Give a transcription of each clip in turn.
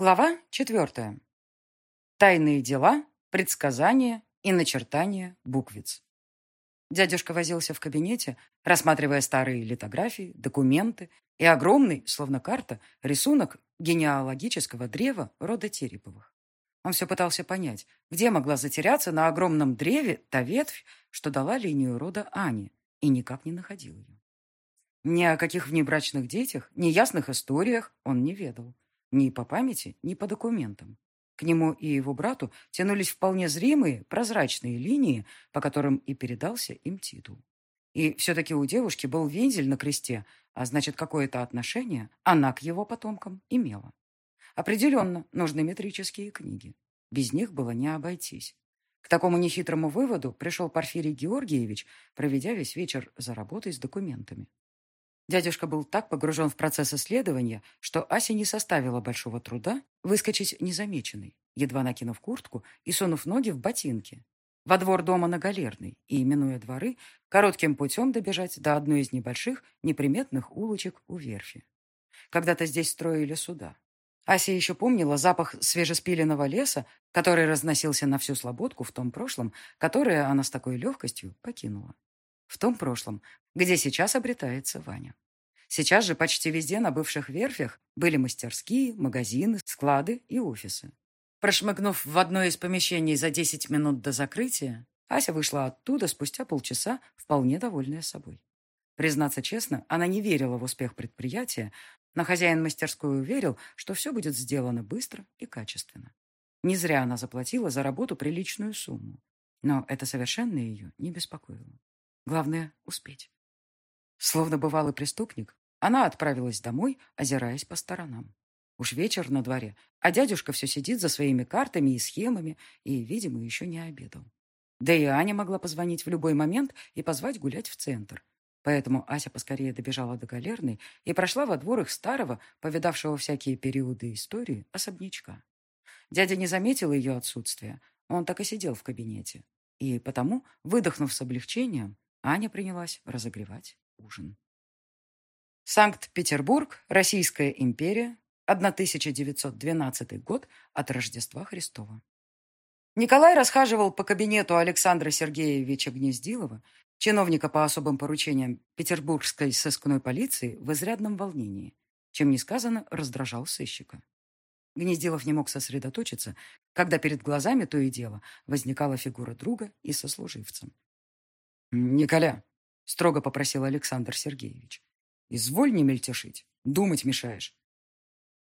Глава четвертая. Тайные дела, предсказания и начертания буквиц. Дядюшка возился в кабинете, рассматривая старые литографии, документы и огромный, словно карта, рисунок генеалогического древа рода Тереповых. Он все пытался понять, где могла затеряться на огромном древе та ветвь, что дала линию рода Ани, и никак не находил ее. Ни о каких внебрачных детях, ни ясных историях он не ведал. Ни по памяти, ни по документам. К нему и его брату тянулись вполне зримые, прозрачные линии, по которым и передался им титул. И все-таки у девушки был вензель на кресте, а значит, какое-то отношение она к его потомкам имела. Определенно, нужны метрические книги. Без них было не обойтись. К такому нехитрому выводу пришел Порфирий Георгиевич, проведя весь вечер за работой с документами. Дядюшка был так погружен в процесс исследования, что Асе не составило большого труда выскочить незамеченной, едва накинув куртку и сунув ноги в ботинки. Во двор дома на Галерной и, именуя дворы, коротким путем добежать до одной из небольших неприметных улочек у верфи. Когда-то здесь строили суда. Ася еще помнила запах свежеспиленного леса, который разносился на всю слободку в том прошлом, которое она с такой легкостью покинула. В том прошлом, где сейчас обретается Ваня. Сейчас же почти везде на бывших верфях были мастерские, магазины, склады и офисы. Прошмыгнув в одно из помещений за 10 минут до закрытия, Ася вышла оттуда спустя полчаса, вполне довольная собой. Признаться честно, она не верила в успех предприятия, но хозяин мастерской уверил, что все будет сделано быстро и качественно. Не зря она заплатила за работу приличную сумму. Но это совершенно ее не беспокоило. Главное — успеть. Словно бывалый преступник, она отправилась домой, озираясь по сторонам. Уж вечер на дворе, а дядюшка все сидит за своими картами и схемами и, видимо, еще не обедал. Да и Аня могла позвонить в любой момент и позвать гулять в центр. Поэтому Ася поскорее добежала до галерной и прошла во двор их старого, повидавшего всякие периоды истории, особнячка. Дядя не заметил ее отсутствия, он так и сидел в кабинете. И потому, выдохнув с облегчением, Аня принялась разогревать ужин. Санкт-Петербург, Российская империя, 1912 год от Рождества Христова. Николай расхаживал по кабинету Александра Сергеевича Гнездилова, чиновника по особым поручениям Петербургской сыскной полиции, в изрядном волнении, чем несказанно раздражал сыщика. Гнездилов не мог сосредоточиться, когда перед глазами то и дело возникала фигура друга и сослуживца. «Николя», — строго попросил Александр Сергеевич, «изволь не мельтешить, думать мешаешь».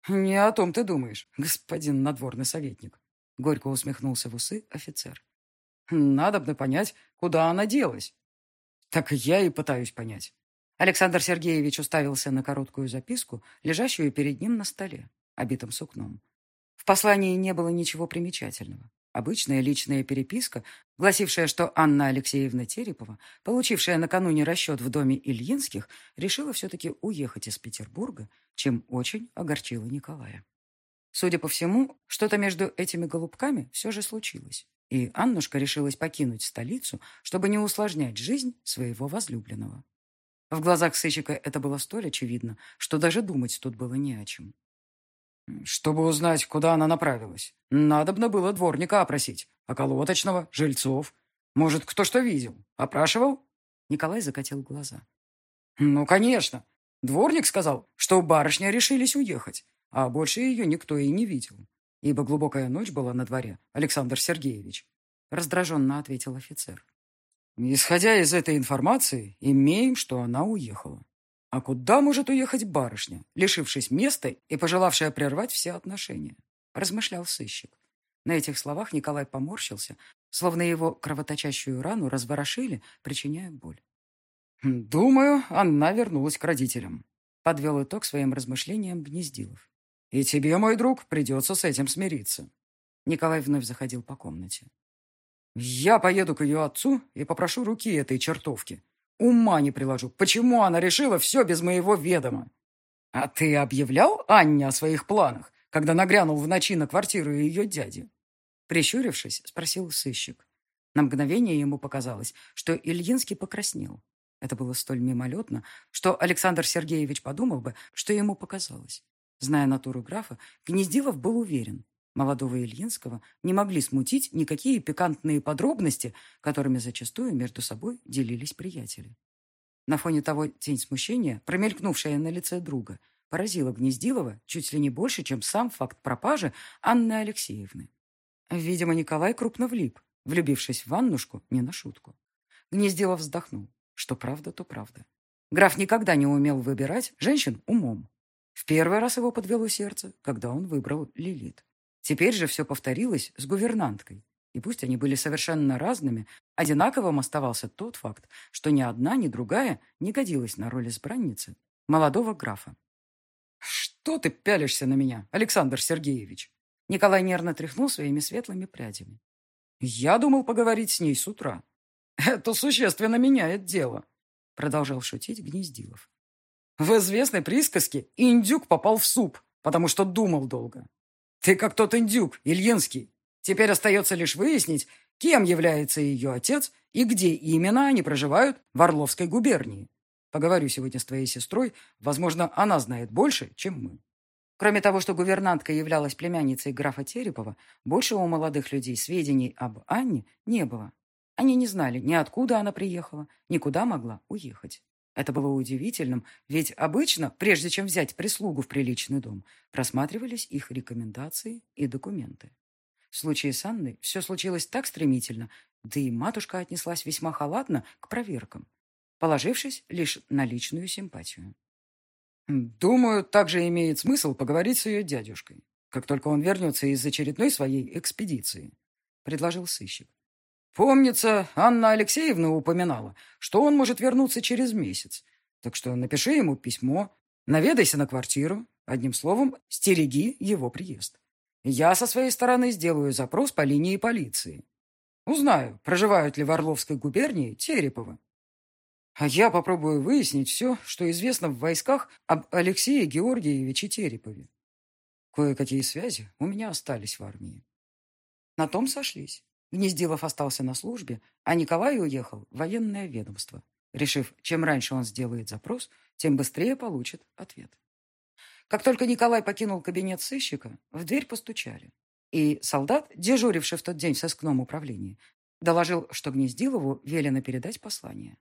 «Не о том ты думаешь, господин надворный советник», — горько усмехнулся в усы офицер. «Надо бы понять, куда она делась». «Так я и пытаюсь понять». Александр Сергеевич уставился на короткую записку, лежащую перед ним на столе, обитым сукном. В послании не было ничего примечательного. Обычная личная переписка, гласившая, что Анна Алексеевна Терепова, получившая накануне расчет в доме Ильинских, решила все-таки уехать из Петербурга, чем очень огорчила Николая. Судя по всему, что-то между этими голубками все же случилось, и Аннушка решилась покинуть столицу, чтобы не усложнять жизнь своего возлюбленного. В глазах сыщика это было столь очевидно, что даже думать тут было не о чем. Чтобы узнать, куда она направилась, надобно было дворника опросить, околоточного, жильцов. Может, кто что видел? Опрашивал?» Николай закатил глаза. «Ну, конечно. Дворник сказал, что барышня решились уехать, а больше ее никто и не видел, ибо глубокая ночь была на дворе, Александр Сергеевич», раздраженно ответил офицер. «Исходя из этой информации, имеем, что она уехала. А куда может уехать барышня, лишившись места и пожелавшая прервать все отношения? Размышлял сыщик. На этих словах Николай поморщился, словно его кровоточащую рану разворошили, причиняя боль. «Думаю, она вернулась к родителям», — подвел итог своим размышлениям Гнездилов. «И тебе, мой друг, придется с этим смириться». Николай вновь заходил по комнате. «Я поеду к ее отцу и попрошу руки этой чертовки. Ума не приложу, почему она решила все без моего ведома. А ты объявлял Анне о своих планах, когда нагрянул в ночи на квартиру ее дяди? Прищурившись, спросил сыщик. На мгновение ему показалось, что Ильинский покраснел. Это было столь мимолетно, что Александр Сергеевич подумал бы, что ему показалось. Зная натуру графа, Гнездилов был уверен, молодого Ильинского не могли смутить никакие пикантные подробности, которыми зачастую между собой делились приятели. На фоне того тень смущения, промелькнувшая на лице друга, поразила Гнездилова чуть ли не больше, чем сам факт пропажи Анны Алексеевны. Видимо, Николай крупно влип, влюбившись в Аннушку не на шутку. Гнездилов вздохнул. Что правда, то правда. Граф никогда не умел выбирать женщин умом. В первый раз его подвело сердце, когда он выбрал Лилит. Теперь же все повторилось с гувернанткой. И пусть они были совершенно разными, одинаковым оставался тот факт, что ни одна, ни другая не годилась на роль избранницы молодого графа. «Что ты пялишься на меня, Александр Сергеевич?» Николай нервно тряхнул своими светлыми прядями. «Я думал поговорить с ней с утра. Это существенно меняет дело», продолжал шутить Гнездилов. «В известной присказке индюк попал в суп, потому что думал долго. Ты как тот индюк, Ильинский. Теперь остается лишь выяснить, кем является ее отец и где именно они проживают в Орловской губернии. Поговорю сегодня с твоей сестрой. Возможно, она знает больше, чем мы. Кроме того, что гувернантка являлась племянницей графа Терепова, больше у молодых людей сведений об Анне не было. Они не знали, ни откуда она приехала, ни куда могла уехать. Это было удивительным, ведь обычно, прежде чем взять прислугу в приличный дом, просматривались их рекомендации и документы. В случае с Анной все случилось так стремительно, да и матушка отнеслась весьма халатно к проверкам, положившись лишь на личную симпатию. «Думаю, также имеет смысл поговорить с ее дядюшкой, как только он вернется из очередной своей экспедиции», — предложил сыщик. Помнится, Анна Алексеевна упоминала, что он может вернуться через месяц. Так что напиши ему письмо, наведайся на квартиру. Одним словом, стереги его приезд. Я со своей стороны сделаю запрос по линии полиции. Узнаю, проживают ли в Орловской губернии Тереповы. А я попробую выяснить все, что известно в войсках об Алексее Георгиевиче Терепове. Кое-какие связи у меня остались в армии. На том сошлись. Гнездилов остался на службе, а Николай уехал в военное ведомство, решив, чем раньше он сделает запрос, тем быстрее получит ответ. Как только Николай покинул кабинет сыщика, в дверь постучали. И солдат, дежуривший в тот день в сыскном управлении, доложил, что Гнездилову велено передать послание.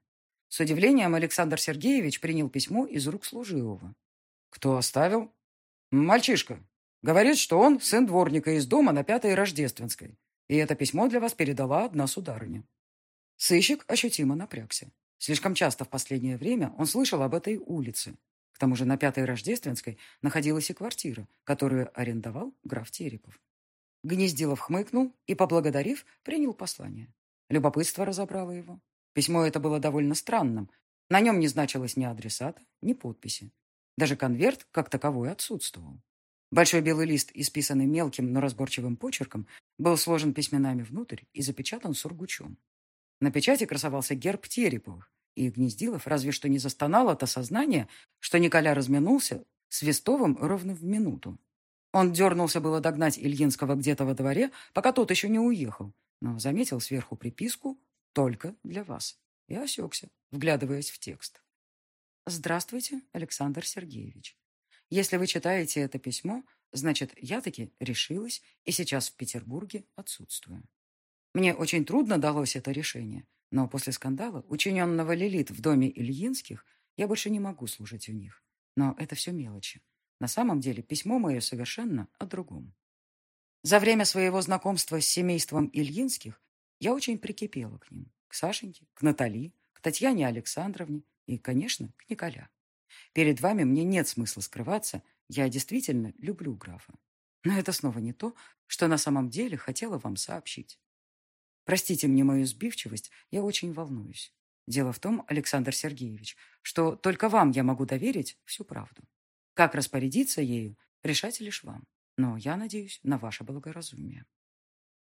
С удивлением Александр Сергеевич принял письмо из рук служивого. «Кто оставил?» «Мальчишка. Говорит, что он сын дворника из дома на Пятой Рождественской. И это письмо для вас передала одна сударыня». Сыщик ощутимо напрягся. Слишком часто в последнее время он слышал об этой улице. К тому же на Пятой Рождественской находилась и квартира, которую арендовал граф Терепов. Гнездилов хмыкнул и, поблагодарив, принял послание. Любопытство разобрало его. Письмо это было довольно странным. На нем не значилось ни адресата, ни подписи. Даже конверт, как таковой, отсутствовал. Большой белый лист, исписанный мелким, но разборчивым почерком, был сложен письменами внутрь и запечатан сургучом. На печати красовался герб Тереповых, и Гнездилов разве что не застонал от осознания, что Николя разминулся с Вестовым ровно в минуту. Он дернулся было догнать Ильинского где-то во дворе, пока тот еще не уехал, но заметил сверху приписку «Только для вас» и осекся, вглядываясь в текст. «Здравствуйте, Александр Сергеевич. Если вы читаете это письмо, значит, я таки решилась и сейчас в Петербурге отсутствую. Мне очень трудно далось это решение, но после скандала, учиненного Лилит в доме Ильинских, я больше не могу служить у них. Но это все мелочи. На самом деле письмо мое совершенно о другом. За время своего знакомства с семейством Ильинских я очень прикипела к ним. К Сашеньке, к Натали, к Татьяне Александровне и, конечно, к Николя. Перед вами мне нет смысла скрываться. Я действительно люблю графа. Но это снова не то, что на самом деле хотела вам сообщить. Простите мне мою сбивчивость, я очень волнуюсь. Дело в том, Александр Сергеевич, что только вам я могу доверить всю правду. Как распорядиться ею, решать лишь вам. Но я надеюсь на ваше благоразумие.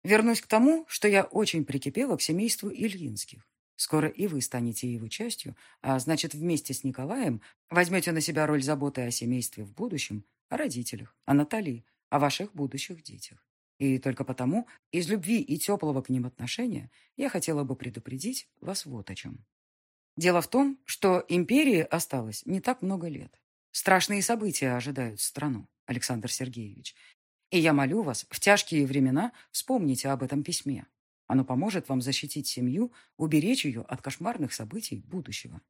Вернусь к тому, что я очень прикипела к семейству Ильинских. Скоро и вы станете его частью, а значит, вместе с Николаем возьмете на себя роль заботы о семействе в будущем, о родителях, о Натали, о ваших будущих детях. И только потому, из любви и теплого к ним отношения, я хотела бы предупредить вас вот о чем. Дело в том, что империи осталось не так много лет. Страшные события ожидают страну. Александр Сергеевич. И я молю вас, в тяжкие времена вспомните об этом письме. Оно поможет вам защитить семью, уберечь ее от кошмарных событий будущего.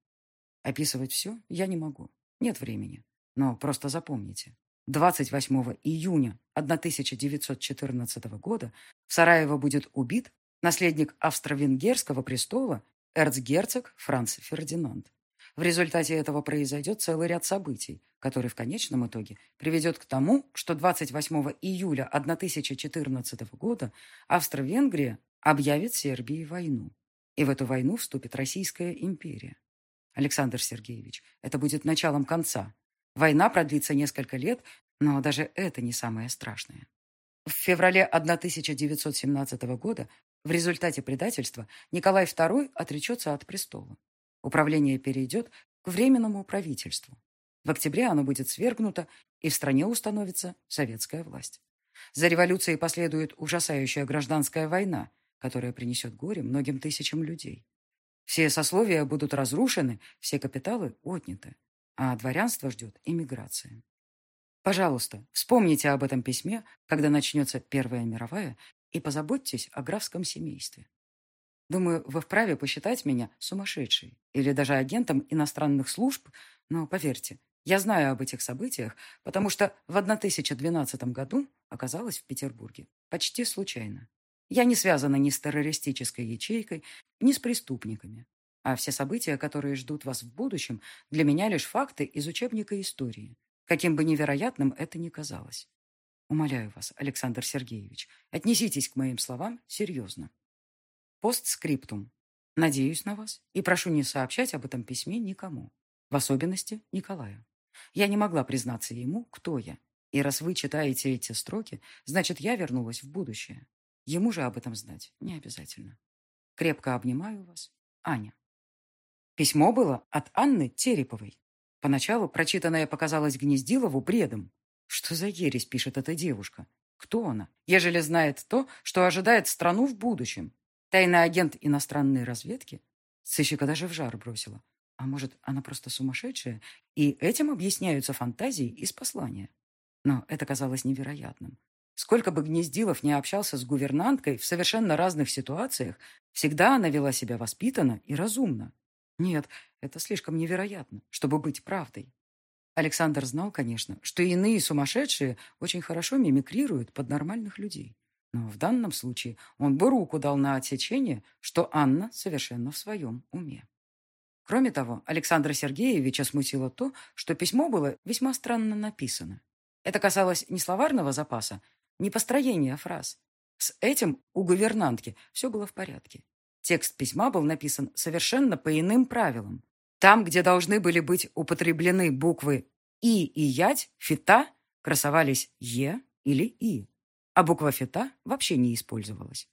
Описывать все я не могу. Нет времени. Но просто запомните. 28 июня 1914 года в Сараево будет убит наследник австро-венгерского престола эрцгерцог Франц Фердинанд. В результате этого произойдет целый ряд событий, который в конечном итоге приведет к тому, что 28 июля 1014 года Австро-Венгрия объявит Сербии войну. И в эту войну вступит Российская империя. Александр Сергеевич, это будет началом конца. Война продлится несколько лет, но даже это не самое страшное. В феврале 1917 года в результате предательства Николай II отречется от престола. Управление перейдет к Временному правительству. В октябре оно будет свергнуто, и в стране установится советская власть. За революцией последует ужасающая гражданская война, которая принесет горе многим тысячам людей. Все сословия будут разрушены, все капиталы отняты, а дворянство ждет иммиграция. Пожалуйста, вспомните об этом письме, когда начнется Первая мировая, и позаботьтесь о графском семействе. Думаю, вы вправе посчитать меня сумасшедшей или даже агентом иностранных служб, но поверьте, я знаю об этих событиях, потому что в 1012 году оказалась в Петербурге. Почти случайно. Я не связана ни с террористической ячейкой, ни с преступниками. А все события, которые ждут вас в будущем, для меня лишь факты из учебника истории, каким бы невероятным это ни казалось. Умоляю вас, Александр Сергеевич, отнеситесь к моим словам серьезно. Постскриптум. Надеюсь на вас и прошу не сообщать об этом письме никому, в особенности Николаю. Я не могла признаться ему, кто я. И раз вы читаете эти строки, значит, я вернулась в будущее. Ему же об этом знать не обязательно. Крепко обнимаю вас, Аня. Письмо было от Анны Тереповой. Поначалу прочитанное показалось Гнездилову бредом. Что за ересь пишет эта девушка? Кто она? Ежели знает то, что ожидает страну в будущем. Тайный агент иностранной разведки? Сыщика даже в жар бросила. А может, она просто сумасшедшая, и этим объясняются фантазии из послания? Но это казалось невероятным. Сколько бы Гнездилов не общался с гувернанткой в совершенно разных ситуациях, всегда она вела себя воспитанно и разумно. Нет, это слишком невероятно, чтобы быть правдой. Александр знал, конечно, что иные сумасшедшие очень хорошо мимикрируют под нормальных людей. Но в данном случае он бы руку дал на отсечение, что Анна совершенно в своем уме. Кроме того, Александра Сергеевича смутило то, что письмо было весьма странно написано. Это касалось не словарного запаса, не построения фраз. С этим у гувернантки все было в порядке. Текст письма был написан совершенно по иным правилам. Там, где должны были быть употреблены буквы «и» и «ять», «фита», красовались «е» или «и», а буква «фита» вообще не использовалась.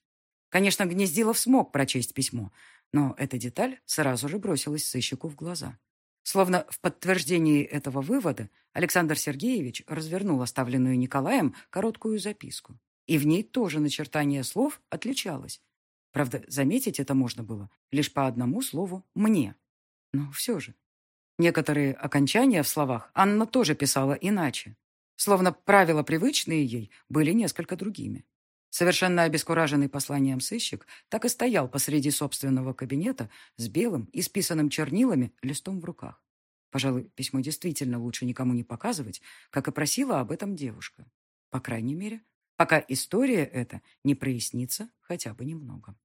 Конечно, Гнездилов смог прочесть письмо, но эта деталь сразу же бросилась сыщику в глаза. Словно в подтверждении этого вывода Александр Сергеевич развернул оставленную Николаем короткую записку. И в ней тоже начертание слов отличалось. Правда, заметить это можно было лишь по одному слову «мне». Но все же. Некоторые окончания в словах Анна тоже писала иначе. Словно правила, привычные ей, были несколько другими. Совершенно обескураженный посланием сыщик так и стоял посреди собственного кабинета с белым, исписанным чернилами, листом в руках. Пожалуй, письмо действительно лучше никому не показывать, как и просила об этом девушка. По крайней мере, пока история эта не прояснится хотя бы немного.